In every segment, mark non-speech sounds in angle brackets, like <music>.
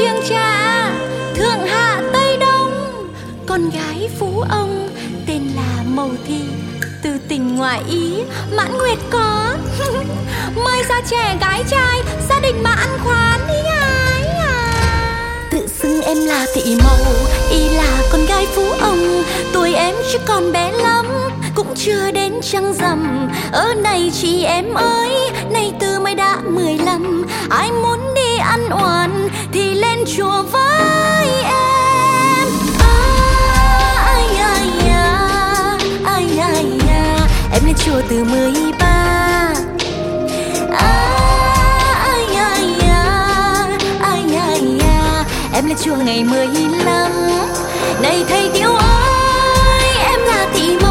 chiêng trà thượng hạ tây đông. Con gái phú ông, tên là mầu thị, từ tình ngoại ý, mãn nguyệt có. <laughs> Mời ra trẻ gái trai, gia đình mà ăn khoán ý à tự xưng em là thị mầu y là con gái phú ông. Tuổi em chứ còn bé lắm, cũng chưa đến trăng rằm. Ở này chị em ơi, nay từ mới đã mười lăm. Ai muốn từ mười ba. Em lên chùa ngày mười lăm. Này thầy tiểu ơi, em là thị mâu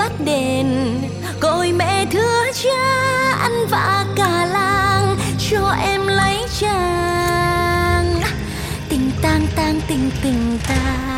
bắt đền. Gọi mẹ thưa cha, ăn vạ cả làng Cho em lấy chàng. Tình tang tang tình tình tang.